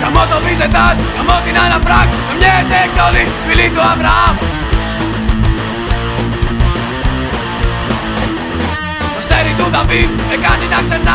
Γαμώ το Βίζεντάν, γαμώ την Αναφράκ Γαμιέται κι όλοι φίλοι του Αβραάμ me, egal die Nacht und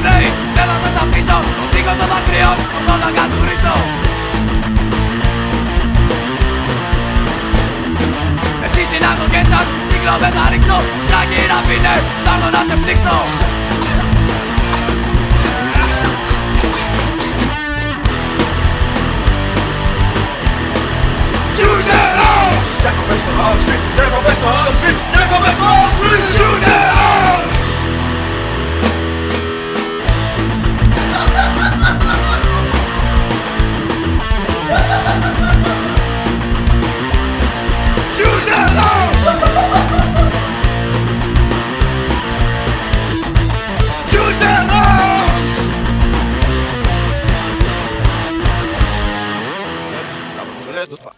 κλαίει Θέλω να σας αφήσω στον τείχο των δακρύων Ορθώ να κατουρίσω Εσείς συναγωγές σας κύκλο με θα ρίξω Avrupa.